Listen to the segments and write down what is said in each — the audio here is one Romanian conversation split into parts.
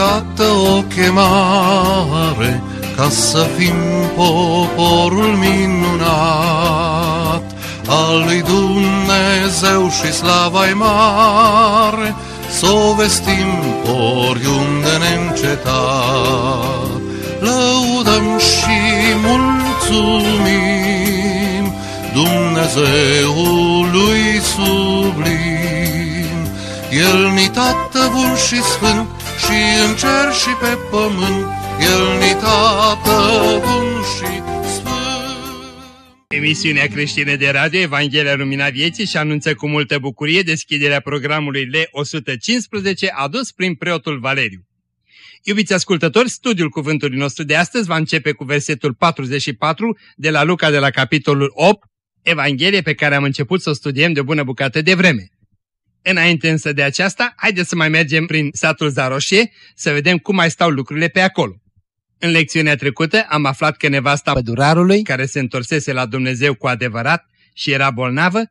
gata o chemare ca să fim poporul minunat al lui Dumnezeu și slava mare, să o vestim oriunde neîncetat. Lăudăm și mulțumim Dumnezeului sublim. El ni tată bun și sfânt și în cer și pe pământ, El ni tată bun și Emisiunea creștină de radio Evanghelia Lumina Vieții și anunță cu multă bucurie deschiderea programului L115 adus prin preotul Valeriu. Iubiți ascultători, studiul cuvântului nostru de astăzi va începe cu versetul 44 de la Luca de la capitolul 8, Evanghelie pe care am început să o studiem de o bună bucată de vreme. Înainte însă de aceasta, haideți să mai mergem prin satul Zaroșie să vedem cum mai stau lucrurile pe acolo. În lecțiunea trecută am aflat că nevasta pădurarului, care se întorsese la Dumnezeu cu adevărat și era bolnavă,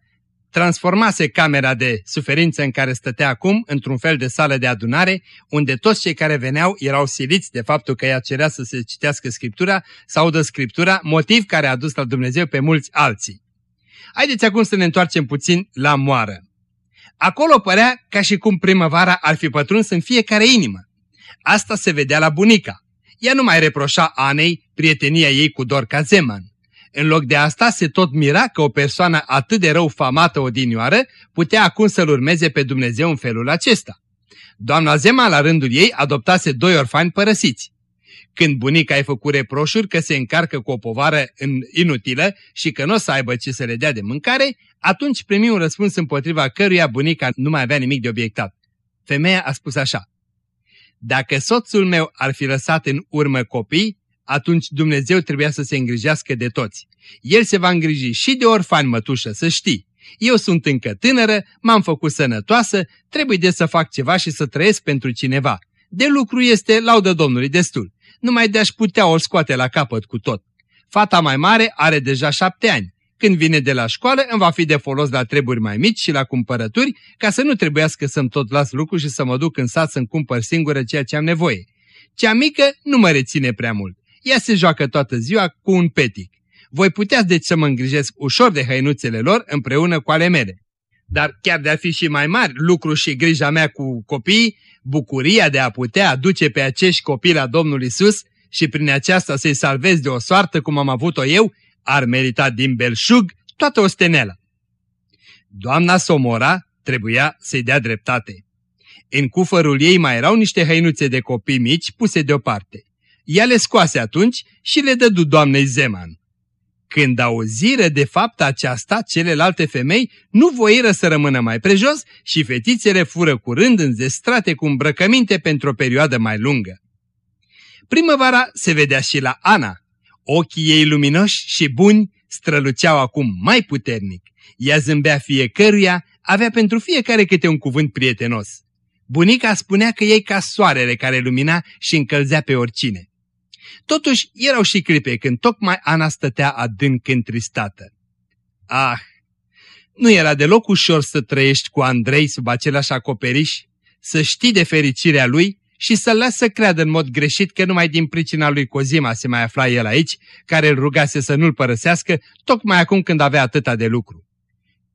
transformase camera de suferință în care stătea acum într-un fel de sală de adunare, unde toți cei care veneau erau siliți de faptul că ea cerea să se citească Scriptura, să audă Scriptura, motiv care a dus la Dumnezeu pe mulți alții. Haideți acum să ne întoarcem puțin la moară. Acolo părea ca și cum primăvara ar fi pătruns în fiecare inimă. Asta se vedea la bunica. Ea nu mai reproșa Anei prietenia ei cu Dorca Zeman. În loc de asta se tot mira că o persoană atât de rău famată odinioară putea acum să-L urmeze pe Dumnezeu în felul acesta. Doamna Zema la rândul ei adoptase doi orfani părăsiți. Când bunica ai făcut reproșuri că se încarcă cu o povară inutilă și că nu o să aibă ce să le dea de mâncare, atunci primi un răspuns împotriva căruia bunica nu mai avea nimic de obiectat. Femeia a spus așa, Dacă soțul meu ar fi lăsat în urmă copii, atunci Dumnezeu trebuia să se îngrijească de toți. El se va îngriji și de orfani, mătușă, să știi. Eu sunt încă tânără, m-am făcut sănătoasă, trebuie de să fac ceva și să trăiesc pentru cineva. De lucru este, laudă Domnului, destul. Numai de-aș putea o scoate la capăt cu tot. Fata mai mare are deja șapte ani. Când vine de la școală, îmi va fi de folos la treburi mai mici și la cumpărături, ca să nu trebuiască să-mi tot las lucru și să mă duc în sat să-mi cumpăr singură ceea ce am nevoie. Cea mică nu mă reține prea mult. Ea se joacă toată ziua cu un petic. Voi puteți deci să mă îngrijesc ușor de hăinuțele lor împreună cu ale mele. Dar chiar de-a fi și mai mari, lucru și grija mea cu copiii, bucuria de a putea aduce pe acești copii la Domnul Isus și prin aceasta să-i salvez de o soartă cum am avut-o eu, ar merita din belșug toată osteneala. Doamna Somora trebuia să-i dea dreptate. În cufărul ei mai erau niște hăinuțe de copii mici puse deoparte. Ea le scoase atunci și le dădu doamnei Zeman. Când auziră de fapt aceasta, celelalte femei nu voiră să rămână mai prejos și fetițele fură curând înzestrate cu îmbrăcăminte pentru o perioadă mai lungă. Primăvara se vedea și la Ana. Ochii ei luminoși și buni străluceau acum mai puternic. Ea zâmbea fiecăruia, avea pentru fiecare câte un cuvânt prietenos. Bunica spunea că ei ca soarele care lumina și încălzea pe oricine. Totuși, erau și clipe când tocmai Ana stătea adânc întristată. Ah, nu era deloc ușor să trăiești cu Andrei sub același acoperiș, să știi de fericirea lui și să-l lasă să creadă în mod greșit că numai din pricina lui Cozima se mai afla el aici, care îl rugase să nu-l părăsească, tocmai acum când avea atâta de lucru.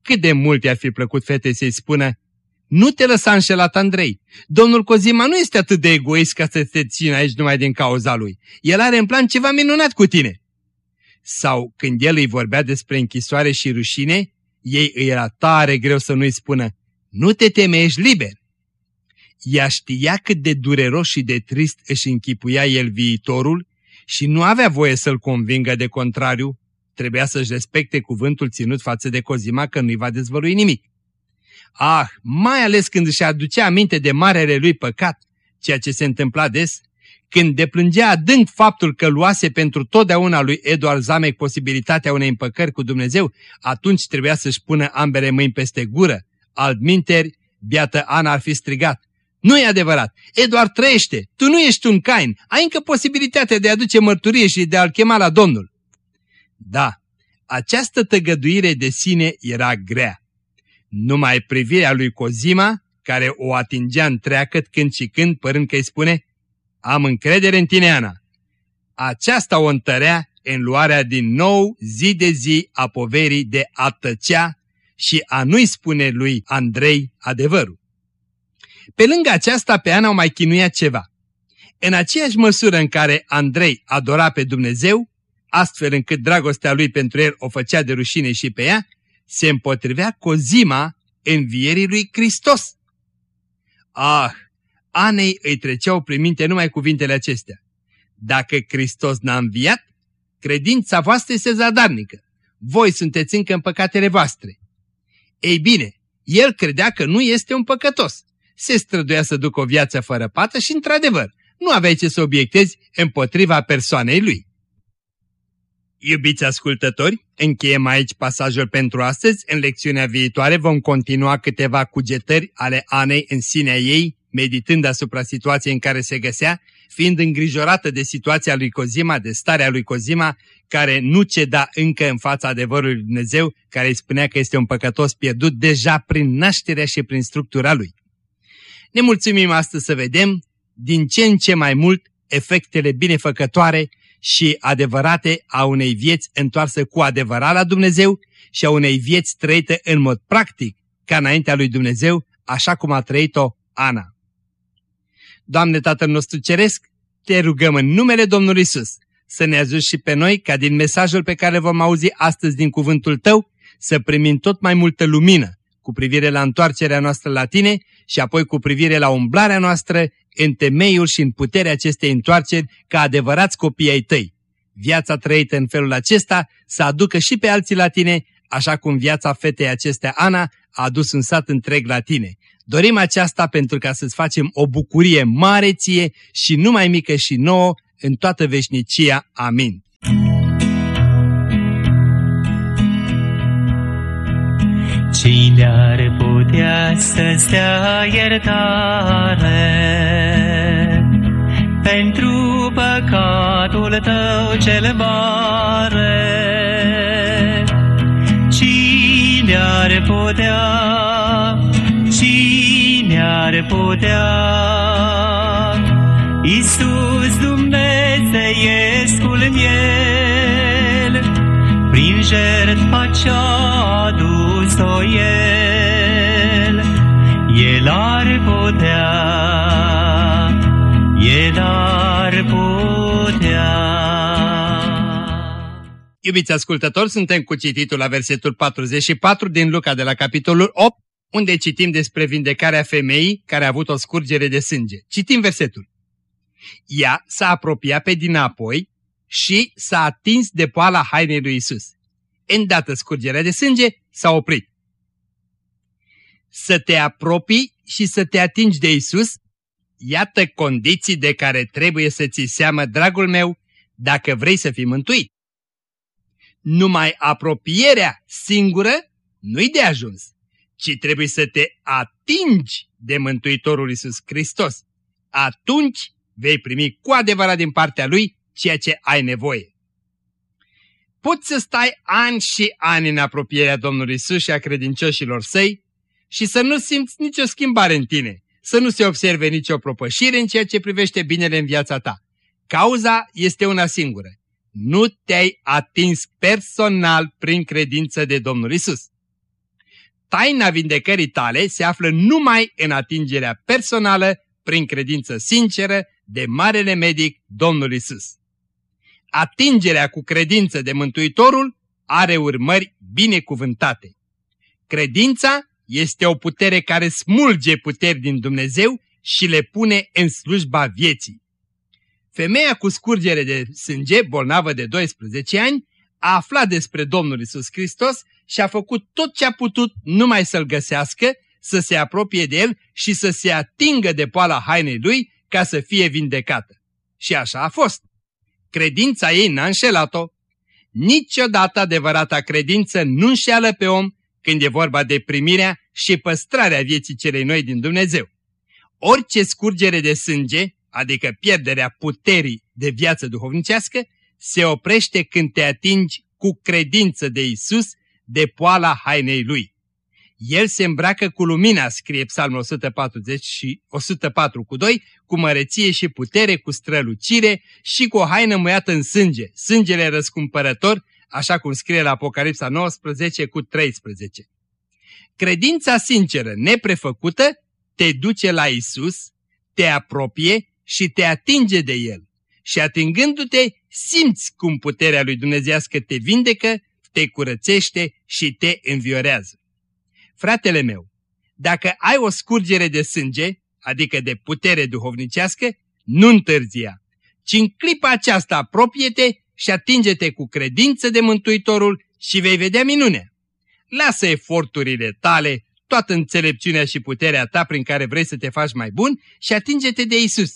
Cât de mult i-ar fi plăcut fetei să-i spună, nu te lăsa înșelat, Andrei. Domnul Cozima nu este atât de egoist ca să te țină aici numai din cauza lui. El are în plan ceva minunat cu tine. Sau când el îi vorbea despre închisoare și rușine, ei îi era tare greu să nu-i spună, nu te teme, ești liber. Ea știa cât de dureros și de trist își închipuia el viitorul și nu avea voie să-l convingă de contrariu, trebuia să-și respecte cuvântul ținut față de Cozima că nu-i va dezvălui nimic. Ah, mai ales când își aducea aminte de marele lui păcat, ceea ce se întâmpla des, când deplângea adânc faptul că luase pentru totdeauna lui Eduard Zamec posibilitatea unei împăcări cu Dumnezeu, atunci trebuia să-și pună ambele mâini peste gură. Altminteri, biată Ana ar fi strigat. Nu e adevărat, Eduard trăiește, tu nu ești un cain, ai încă posibilitatea de a aduce mărturie și de a-l chema la Domnul. Da, această tăgăduire de sine era grea. Numai privirea lui Cozima, care o atingea întreagă când și când, părând că îi spune, am încredere în tine, Ana. Aceasta o întărea în luarea din nou zi de zi a poverii de a tăcea și a nu-i spune lui Andrei adevărul. Pe lângă aceasta, pe Ana o mai chinuia ceva. În aceeași măsură în care Andrei adora pe Dumnezeu, astfel încât dragostea lui pentru el o făcea de rușine și pe ea, se împotrivea cozima învierii lui Hristos. Ah, Anei îi treceau prin minte numai cuvintele acestea. Dacă Hristos n-a înviat, credința voastră este zadarnică. Voi sunteți încă în păcatele voastre. Ei bine, el credea că nu este un păcătos. Se străduia să ducă o viață fără pată și, într-adevăr, nu aveai ce să obiectezi împotriva persoanei lui. Iubiți ascultători, încheiem aici pasajul pentru astăzi. În lecțiunea viitoare vom continua câteva cugetări ale Anei în sinea ei, meditând asupra situației în care se găsea, fiind îngrijorată de situația lui Cozima, de starea lui Cozima, care nu ceda încă în fața adevărului Dumnezeu, care îi spunea că este un păcătos pierdut deja prin nașterea și prin structura lui. Ne mulțumim astăzi să vedem din ce în ce mai mult efectele binefăcătoare și adevărate a unei vieți întoarse cu adevărat la Dumnezeu și a unei vieți trăite în mod practic ca înaintea lui Dumnezeu, așa cum a trăit-o Ana. Doamne Tatăl nostru Ceresc, te rugăm în numele Domnului Isus să ne ajuți și pe noi ca din mesajul pe care vom auzi astăzi din cuvântul Tău să primim tot mai multă lumină cu privire la întoarcerea noastră la Tine și apoi cu privire la umblarea noastră în temeiul și în puterea acestei întoarceri ca adevărați copii ai Tăi. Viața trăită în felul acesta să aducă și pe alții la Tine, așa cum viața fetei acestea Ana a adus un sat întreg la Tine. Dorim aceasta pentru ca să-ți facem o bucurie mare ție și numai mică și nouă în toată veșnicia. Amin. Cine ar putea să-ți dea iertare pentru păcatul tău cel mare? Cine ar putea Cine ar putea? Iisus Dumnezeiescul jertfa ce-a adus-o El, El ar putea, El ar putea. Iubiți ascultători, suntem cu cititul la versetul 44 din Luca de la capitolul 8, unde citim despre vindecarea femeii care a avut o scurgere de sânge. Citim versetul. Ea s-a apropiat pe dinapoi și s-a atins de poala hainei lui Isus. Îndată scurgerea de sânge s-a oprit. Să te apropii și să te atingi de Isus, iată condiții de care trebuie să ți seamă, dragul meu, dacă vrei să fii mântuit. Numai apropierea singură nu-i de ajuns ci trebuie să te atingi de Mântuitorul Iisus Hristos. Atunci vei primi cu adevărat din partea Lui ceea ce ai nevoie. Poți să stai ani și ani în apropierea Domnului Iisus și a credincioșilor săi și să nu simți nicio schimbare în tine, să nu se observe nicio propășire în ceea ce privește binele în viața ta. Cauza este una singură. Nu te-ai atins personal prin credință de Domnul Isus taina vindecării tale se află numai în atingerea personală, prin credință sinceră, de Marele Medic Domnul Isus. Atingerea cu credință de Mântuitorul are urmări binecuvântate. Credința este o putere care smulge puteri din Dumnezeu și le pune în slujba vieții. Femeia cu scurgere de sânge, bolnavă de 12 ani, a aflat despre Domnul Isus Hristos și a făcut tot ce a putut numai să-l găsească, să se apropie de el și să se atingă de poala hainei lui ca să fie vindecată. Și așa a fost. Credința ei n-a înșelat-o. Niciodată adevărata credință nu înșeală pe om când e vorba de primirea și păstrarea vieții celei noi din Dumnezeu. Orice scurgere de sânge, adică pierderea puterii de viață duhovnicească, se oprește când te atingi cu credință de Isus de poala hainei lui. El se îmbracă cu lumina, scrie psalmul 140 și 104 cu 2, cu măreție și putere, cu strălucire și cu o haină muiată în sânge, sângele răscumpărător, așa cum scrie la Apocalipsa 19 cu 13. Credința sinceră, neprefăcută, te duce la Isus, te apropie și te atinge de El. Și atingându-te, simți cum puterea lui Dumnezească te vindecă, te curățește și te înviorează. Fratele meu, dacă ai o scurgere de sânge, adică de putere duhovnicească, nu întârzia, ci în clipa aceasta apropie-te și atinge-te cu credință de Mântuitorul și vei vedea minunea. Lasă eforturile tale, toată înțelepciunea și puterea ta prin care vrei să te faci mai bun și atinge-te de Isus.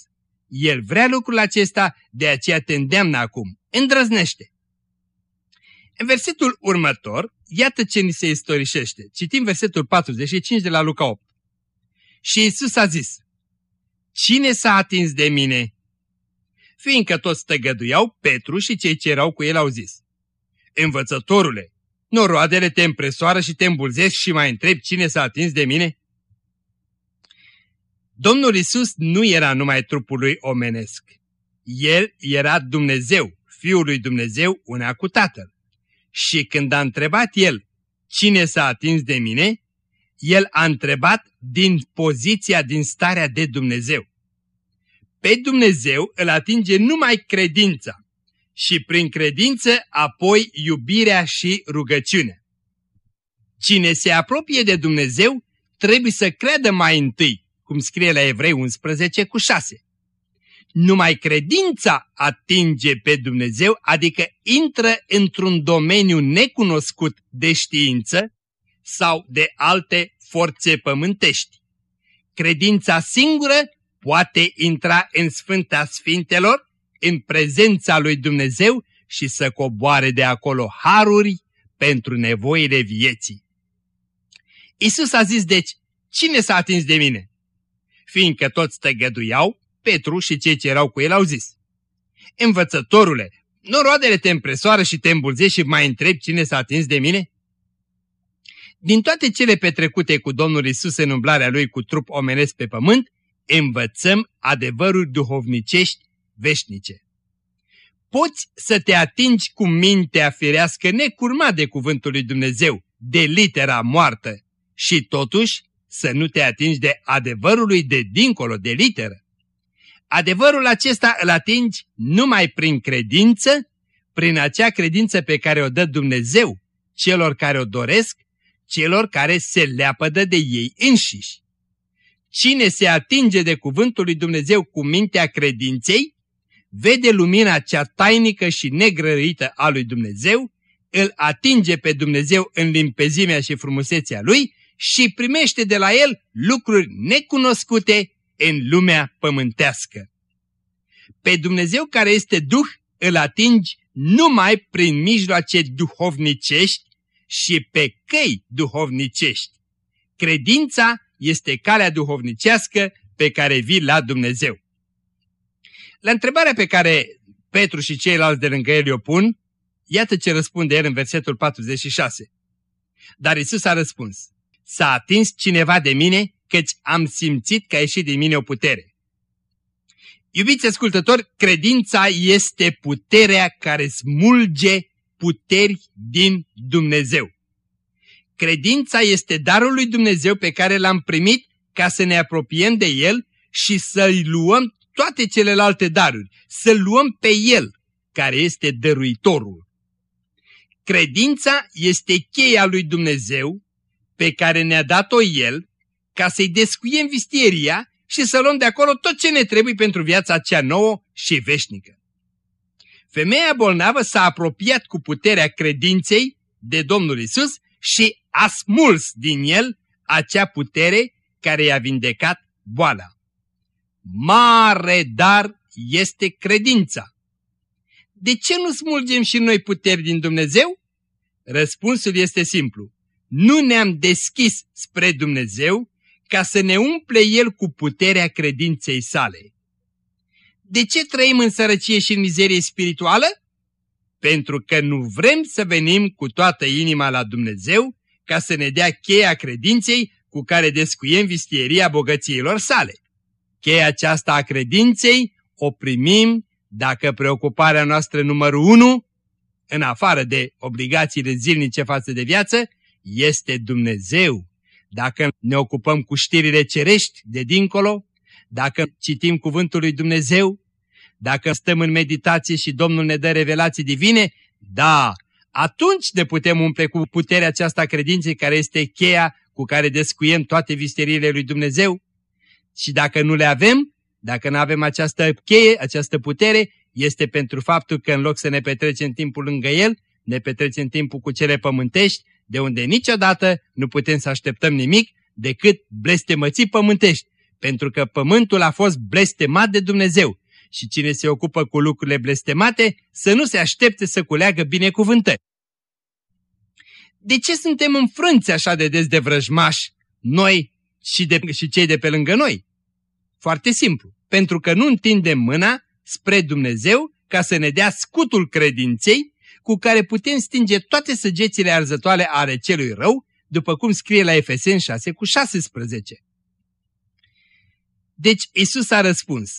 El vrea lucrul acesta, de aceea te îndeamnă acum. Îndrăznește! În versetul următor, iată ce ni se istorisește. Citim versetul 45 de la Luca 8. Și Isus a zis, Cine s-a atins de mine? Fiindcă toți tăgăduiau, Petru și cei ce erau cu el au zis, Învățătorule, noroadele te împresoară și te îmbulzesc și mai întreb cine s-a atins de mine? Domnul Isus nu era numai trupul lui omenesc. El era Dumnezeu, Fiul lui Dumnezeu, una cu Tatăl. Și când a întrebat el cine s-a atins de mine, el a întrebat din poziția, din starea de Dumnezeu. Pe Dumnezeu îl atinge numai credința și prin credință apoi iubirea și rugăciunea. Cine se apropie de Dumnezeu trebuie să creadă mai întâi, cum scrie la Evrei 11 cu 6. Numai credința atinge pe Dumnezeu, adică intră într-un domeniu necunoscut de știință sau de alte forțe pământești. Credința singură poate intra în Sfânta Sfintelor, în prezența lui Dumnezeu și să coboare de acolo haruri pentru nevoile vieții. Isus a zis deci, cine s-a atins de mine? Fiindcă toți tăgăduiau, Petru și cei ce erau cu el au zis, Învățătorule, noroadele te împresoară și te îmbulzești și mai întrebi cine s-a atins de mine? Din toate cele petrecute cu Domnul Isus în umblarea Lui cu trup omenesc pe pământ, învățăm adevăruri duhovnicești veșnice. Poți să te atingi cu mintea firească necurmat de cuvântul lui Dumnezeu, de litera moartă, și totuși să nu te atingi de adevărului de dincolo de literă. Adevărul acesta îl atingi numai prin credință, prin acea credință pe care o dă Dumnezeu celor care o doresc, celor care se leapădă de ei înșiși. Cine se atinge de cuvântul lui Dumnezeu cu mintea credinței, vede lumina cea tainică și negrăită a lui Dumnezeu, îl atinge pe Dumnezeu în limpezimea și frumusețea lui și primește de la el lucruri necunoscute în lumea pământească. Pe Dumnezeu care este Duh îl atingi numai prin mijloace duhovnicești și pe căi duhovnicești. Credința este calea duhovnicească pe care vii la Dumnezeu. La întrebarea pe care Petru și ceilalți de lângă el o pun, iată ce răspunde el în versetul 46. Dar Isus a răspuns, s-a atins cineva de mine căci am simțit că a ieșit din mine o putere. Iubiți ascultători, credința este puterea care smulge puteri din Dumnezeu. Credința este darul lui Dumnezeu pe care l-am primit ca să ne apropiem de El și să-i luăm toate celelalte daruri, să-l luăm pe El, care este dăruitorul. Credința este cheia lui Dumnezeu pe care ne-a dat-o El ca să-i descuiem vistieria și să luăm de acolo tot ce ne trebuie pentru viața cea nouă și veșnică. Femeia bolnavă s-a apropiat cu puterea credinței de Domnul Isus și a smuls din el acea putere care i-a vindecat boala. Mare dar este credința. De ce nu smulgem și noi puteri din Dumnezeu? Răspunsul este simplu. Nu ne-am deschis spre Dumnezeu ca să ne umple El cu puterea credinței sale. De ce trăim în sărăcie și în mizerie spirituală? Pentru că nu vrem să venim cu toată inima la Dumnezeu ca să ne dea cheia credinței cu care descuiem vistieria bogățiilor sale. Cheia aceasta a credinței o primim dacă preocuparea noastră numărul unu, în afară de obligațiile zilnice față de viață, este Dumnezeu. Dacă ne ocupăm cu știrile cerești de dincolo, dacă citim cuvântul lui Dumnezeu, dacă stăm în meditație și Domnul ne dă revelații divine, da, atunci ne putem umple cu puterea aceasta credinței care este cheia cu care descuiem toate visteriile lui Dumnezeu. Și dacă nu le avem, dacă nu avem această cheie, această putere, este pentru faptul că în loc să ne petrecem timpul lângă El, ne petrecem timpul cu cele pământești, de unde niciodată nu putem să așteptăm nimic decât blestemății pământești, pentru că pământul a fost blestemat de Dumnezeu și cine se ocupă cu lucrurile blestemate să nu se aștepte să culeagă binecuvântări. De ce suntem înfrânți așa de des de vrăjmași, noi și, de, și cei de pe lângă noi? Foarte simplu, pentru că nu întindem mâna spre Dumnezeu ca să ne dea scutul credinței cu care putem stinge toate săgețile arzătoare ale celui rău, după cum scrie la Efeseni 6 cu 16. Deci Isus a răspuns,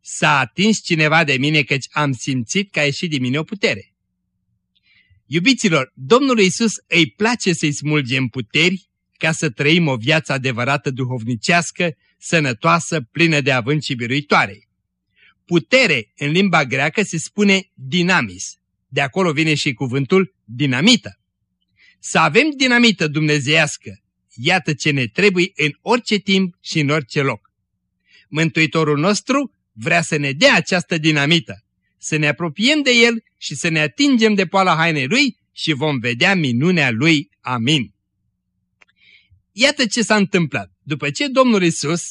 S-a atins cineva de mine căci am simțit că a ieșit din mine o putere. Iubiților, Domnul Isus îi place să-i smulgem puteri ca să trăim o viață adevărată duhovnicească, sănătoasă, plină de avânt și biruitoare. Putere în limba greacă se spune dinamis. De acolo vine și cuvântul dinamită. Să avem dinamită dumnezeiască, iată ce ne trebuie în orice timp și în orice loc. Mântuitorul nostru vrea să ne dea această dinamită, să ne apropiem de El și să ne atingem de poala hainei Lui și vom vedea minunea Lui. Amin. Iată ce s-a întâmplat. După ce Domnul Isus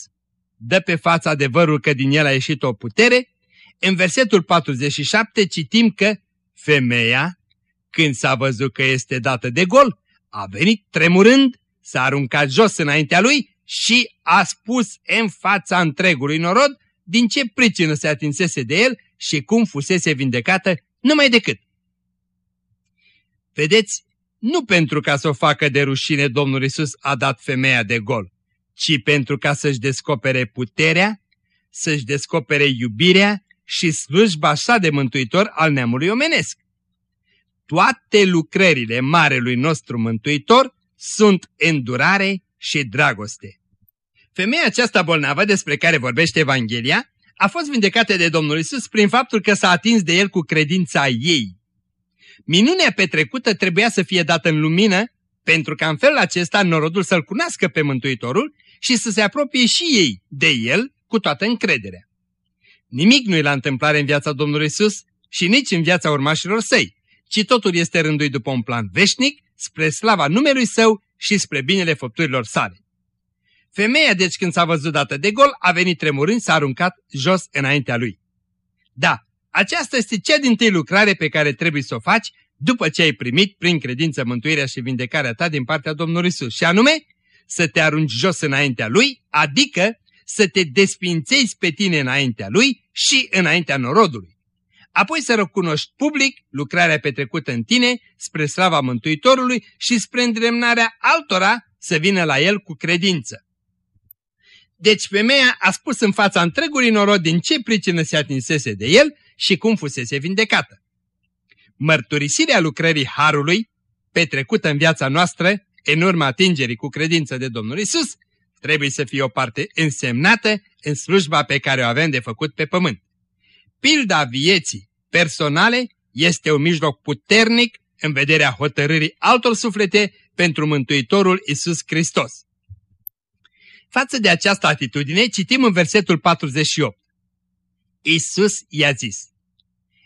dă pe fața adevărul că din el a ieșit o putere, în versetul 47 citim că femeia, când s-a văzut că este dată de gol, a venit tremurând, s-a aruncat jos înaintea lui și a spus în fața întregului norod din ce pricină se atinsese de el și cum fusese vindecată numai decât. Vedeți, nu pentru ca să o facă de rușine Domnul Isus a dat femeia de gol, ci pentru ca să-și descopere puterea, să-și descopere iubirea și slujba așa de mântuitor al neamului omenesc. Toate lucrările marelui nostru mântuitor sunt îndurare și dragoste. Femeia aceasta bolnavă despre care vorbește Evanghelia a fost vindecată de Domnul Isus prin faptul că s-a atins de el cu credința ei. Minunea petrecută trebuia să fie dată în lumină pentru ca în felul acesta norodul să-L cunoască pe Mântuitorul și să se apropie și ei de El cu toată încrederea. Nimic nu e la întâmplare în viața Domnului Isus și nici în viața urmașilor săi, ci totul este rânduit după un plan veșnic, spre slava numelui său și spre binele făpturilor sale. Femeia, deci, când s-a văzut dată de gol, a venit tremurând, s-a aruncat jos înaintea lui. Da, aceasta este cea din tâi lucrare pe care trebuie să o faci după ce ai primit prin credință mântuirea și vindecarea ta din partea Domnului Isus, și anume să te arunci jos înaintea Lui, adică să te despințezi pe tine înaintea Lui și înaintea norodului. Apoi să recunoști public lucrarea petrecută în tine spre slava Mântuitorului și spre îndremnarea altora să vină la El cu credință. Deci femeia a spus în fața întregului norod din ce pricină se atinsese de el și cum fusese vindecată. Mărturisirea lucrării Harului, petrecută în viața noastră, în urma atingerii cu credință de Domnul Isus, trebuie să fie o parte însemnată în slujba pe care o avem de făcut pe pământ. Pilda vieții personale este un mijloc puternic în vederea hotărârii altor suflete pentru Mântuitorul Isus Hristos. Față de această atitudine, citim în versetul 48. Isus i-a zis,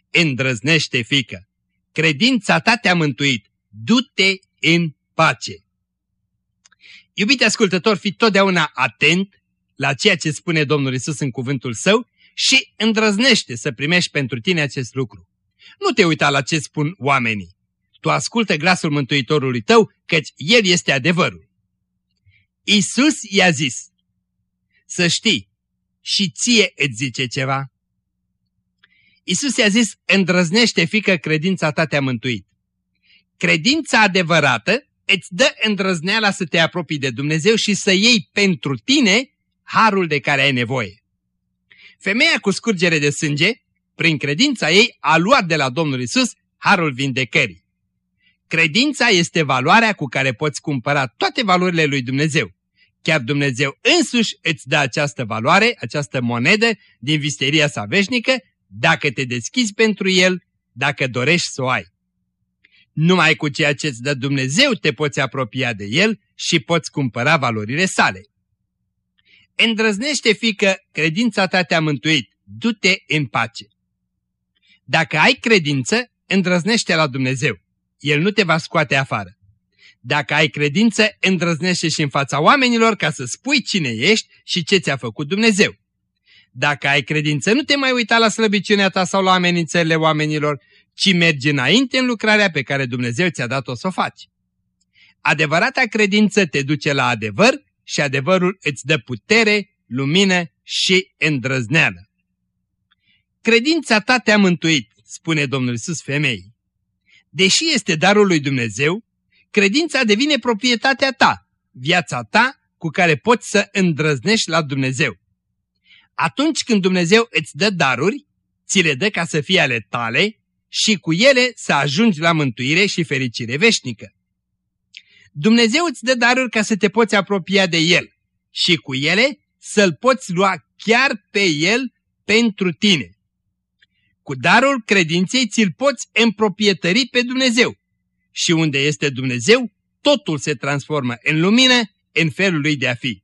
Îndrăznește, fică, credința ta te-a mântuit, du-te în pace. Iubite ascultător, fi totdeauna atent la ceea ce spune Domnul Isus în cuvântul său și îndrăznește să primești pentru tine acest lucru. Nu te uita la ce spun oamenii. Tu ascultă glasul Mântuitorului tău, căci El este adevărul. Isus i-a zis, să știi, și ție îți zice ceva. Isus i-a zis, îndrăznește, fică, credința ta te-a mântuit. Credința adevărată îți dă îndrăzneala să te apropii de Dumnezeu și să iei pentru tine harul de care ai nevoie. Femeia cu scurgere de sânge, prin credința ei, a luat de la Domnul Isus harul vindecării. Credința este valoarea cu care poți cumpăra toate valorile lui Dumnezeu. Chiar Dumnezeu însuși îți dă această valoare, această monedă din visteria sa veșnică, dacă te deschizi pentru el, dacă dorești să o ai. Numai cu ceea ce îți dă Dumnezeu te poți apropia de el și poți cumpăra valorile sale. Îndrăznește, fică, credința ta te-a mântuit, du-te în pace. Dacă ai credință, îndrăznește la Dumnezeu. El nu te va scoate afară. Dacă ai credință, îndrăznește și în fața oamenilor ca să spui cine ești și ce ți-a făcut Dumnezeu. Dacă ai credință, nu te mai uita la slăbiciunea ta sau la amenințările oamenilor, ci mergi înainte în lucrarea pe care Dumnezeu ți-a dat-o să o faci. Adevărata credință te duce la adevăr și adevărul îți dă putere, lumină și îndrăzneală. Credința ta te-a mântuit, spune Domnul Iisus femeii. Deși este darul lui Dumnezeu, credința devine proprietatea ta, viața ta cu care poți să îndrăznești la Dumnezeu. Atunci când Dumnezeu îți dă daruri, ți le dă ca să fie ale tale și cu ele să ajungi la mântuire și fericire veșnică. Dumnezeu îți dă daruri ca să te poți apropia de El și cu ele să-L poți lua chiar pe El pentru tine. Cu darul credinței ți-l poți împroprietări pe Dumnezeu. Și unde este Dumnezeu, totul se transformă în lumină, în felul lui de a fi.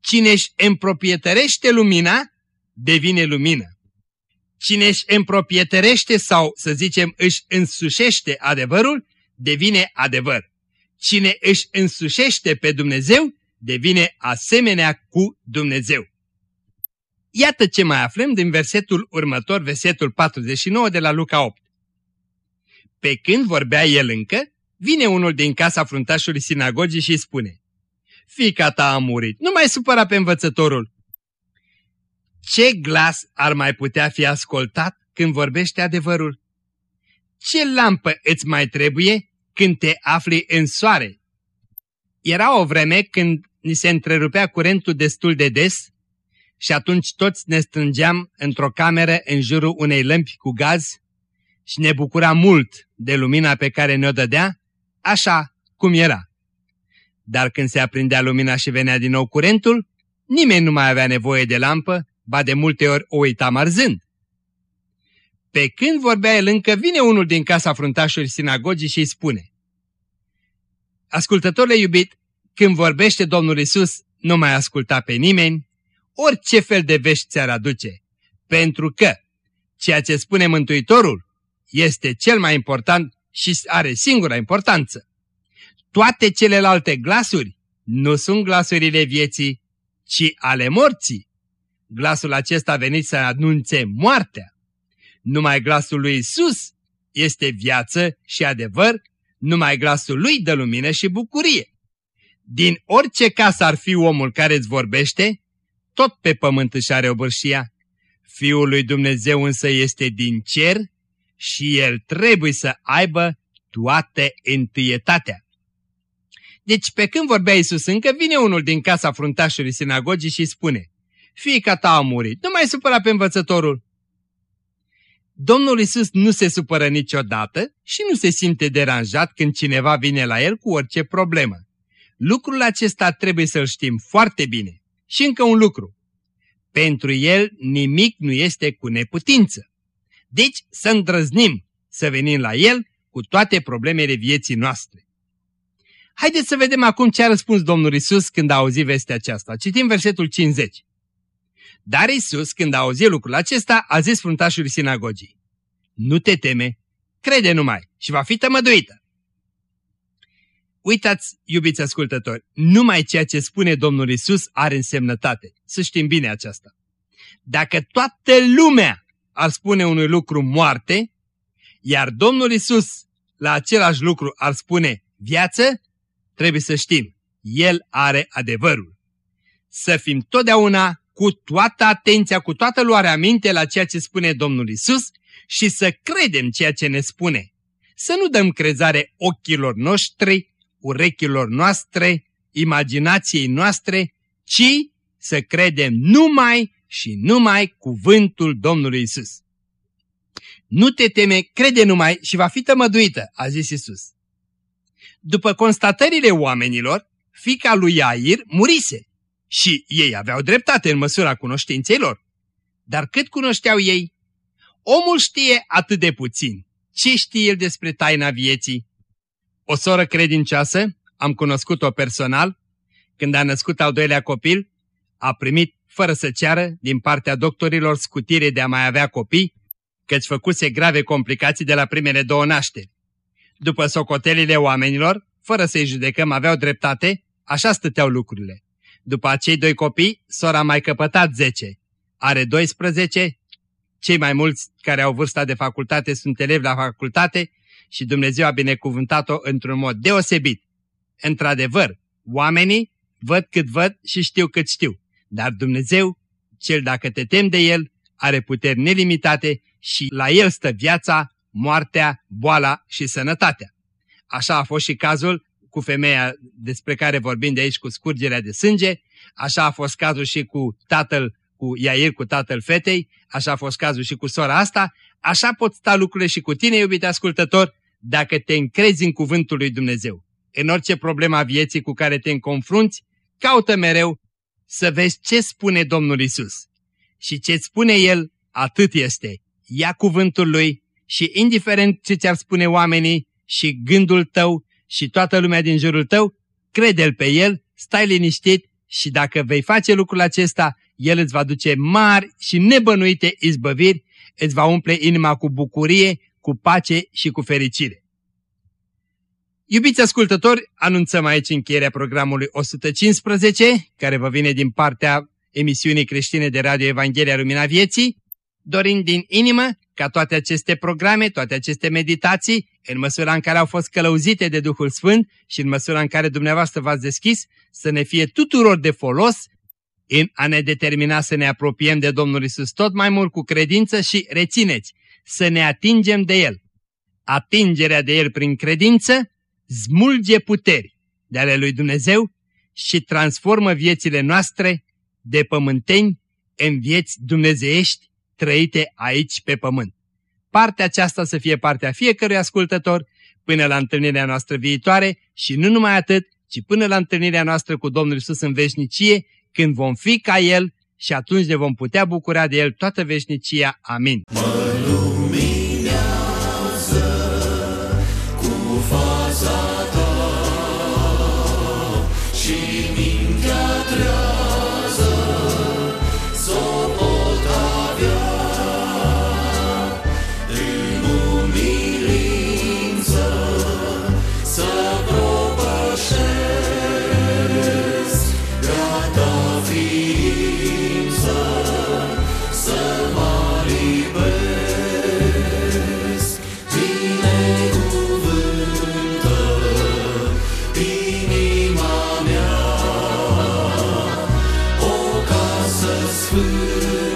Cine își împroprietărește lumina, devine lumină. Cine își împroprietărește sau, să zicem, își însușește adevărul, devine adevăr. Cine își însușește pe Dumnezeu, devine asemenea cu Dumnezeu. Iată ce mai aflăm din versetul următor, versetul 49 de la Luca 8. Pe când vorbea el încă, vine unul din casa fruntașului sinagogii și spune Fica ta a murit, nu mai supăra pe învățătorul. Ce glas ar mai putea fi ascultat când vorbește adevărul? Ce lampă îți mai trebuie când te afli în soare? Era o vreme când ni se întrerupea curentul destul de des și atunci toți ne strângeam într-o cameră în jurul unei lămpi cu gaz și ne bucura mult de lumina pe care ne-o dădea, așa cum era. Dar când se aprindea lumina și venea din nou curentul, nimeni nu mai avea nevoie de lampă, ba de multe ori o uita marzând. Pe când vorbea el încă, vine unul din casa fruntașului sinagogii și îi spune Ascultătorule iubit, când vorbește Domnul Isus, nu mai asculta pe nimeni, orice fel de vești ți-ar aduce, pentru că ceea ce spune Mântuitorul este cel mai important și are singura importanță. Toate celelalte glasuri nu sunt glasurile vieții, ci ale morții. Glasul acesta a venit să anunțe moartea. Numai glasul lui Isus este viață și adevăr, numai glasul lui dă lumină și bucurie. Din orice casă ar fi omul care îți vorbește, tot pe pământ își are obârșia. Fiul lui Dumnezeu însă este din cer și el trebuie să aibă toată întâietatea. Deci pe când vorbea Iisus încă, vine unul din casa fruntașului sinagogii și spune, Fiica ta a murit, nu mai supăra pe învățătorul. Domnul Isus nu se supără niciodată și nu se simte deranjat când cineva vine la el cu orice problemă. Lucrul acesta trebuie să-l știm foarte bine. Și încă un lucru. Pentru el nimic nu este cu neputință. Deci să îndrăznim să venim la el cu toate problemele vieții noastre. Haideți să vedem acum ce a răspuns Domnul Isus când a auzit vestea aceasta. Citim versetul 50. Dar Isus, când a auzit lucrul acesta, a zis fruntașului sinagogii, Nu te teme, crede numai și va fi tămăduită. Uitați, iubiți ascultători, numai ceea ce spune Domnul Isus are însemnătate. Să știm bine aceasta. Dacă toată lumea ar spune unui lucru moarte, iar Domnul Isus la același lucru ar spune viață, trebuie să știm, El are adevărul. Să fim totdeauna cu toată atenția, cu toată luarea minte la ceea ce spune Domnul Isus și să credem ceea ce ne spune. Să nu dăm crezare ochilor noștri, urechilor noastre, imaginației noastre, ci să credem numai și numai cuvântul Domnului Isus. Nu te teme, crede numai și va fi tămăduită, a zis Isus. După constatările oamenilor, fica lui Iair murise și ei aveau dreptate în măsura cunoștinței lor. Dar cât cunoșteau ei? Omul știe atât de puțin. Ce știe el despre taina vieții? O soră credincioasă, am cunoscut-o personal, când a născut al doilea copil, a primit, fără să ceară, din partea doctorilor scutire de a mai avea copii, căci făcuse grave complicații de la primele două nașteri. După socotelile oamenilor, fără să-i judecăm, aveau dreptate, așa stăteau lucrurile. După acei doi copii, sora a mai căpătat 10. Are 12, cei mai mulți care au vârsta de facultate sunt elevi la facultate și Dumnezeu a binecuvântat-o într-un mod deosebit. Într-adevăr, oamenii văd cât văd și știu cât știu, dar Dumnezeu, cel dacă te tem de El, are puteri nelimitate și la El stă viața, moartea, boala și sănătatea. Așa a fost și cazul cu femeia despre care vorbim de aici cu scurgerea de sânge, așa a fost cazul și cu tatăl, cu Iair, cu tatăl fetei, așa a fost cazul și cu sora asta, așa pot sta lucrurile și cu tine, iubite ascultător, dacă te încrezi în cuvântul lui Dumnezeu. În orice problemă a vieții cu care te confrunți, caută mereu să vezi ce spune Domnul Isus. Și ce spune El, atât este. Ia cuvântul Lui și indiferent ce ți-ar spune oamenii și gândul tău și toată lumea din jurul tău, crede-L pe El, stai liniștit și dacă vei face lucrul acesta, El îți va duce mari și nebănuite izbăviri, îți va umple inima cu bucurie, cu pace și cu fericire. Iubiți ascultători, anunțăm aici încheierea programului 115, care vă vine din partea emisiunii creștine de Radio Evanghelia Lumina Vieții, dorind din inimă ca toate aceste programe, toate aceste meditații, în măsura în care au fost călăuzite de Duhul Sfânt și în măsura în care dumneavoastră v-ați deschis, să ne fie tuturor de folos în a ne determina să ne apropiem de Domnul Isus tot mai mult cu credință și rețineți, să ne atingem de El. Atingerea de El prin credință smulge puteri de ale lui Dumnezeu și transformă viețile noastre de pământeni în vieți dumnezeiești trăite aici pe pământ. Partea aceasta să fie partea fiecărui ascultător până la întâlnirea noastră viitoare și nu numai atât, ci până la întâlnirea noastră cu Domnul Isus în veșnicie, când vom fi ca El și atunci ne vom putea bucura de El toată veșnicia. Amin. Mă you.